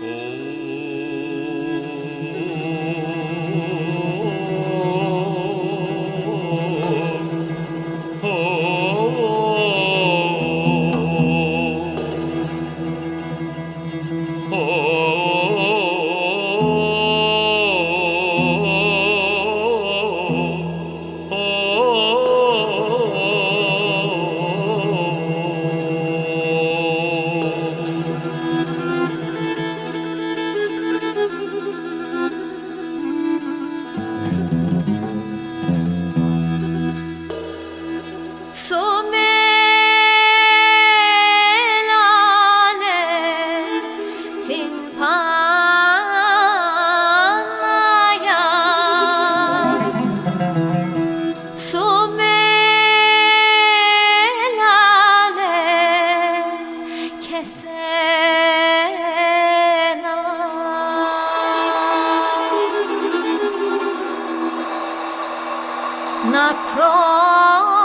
不。Na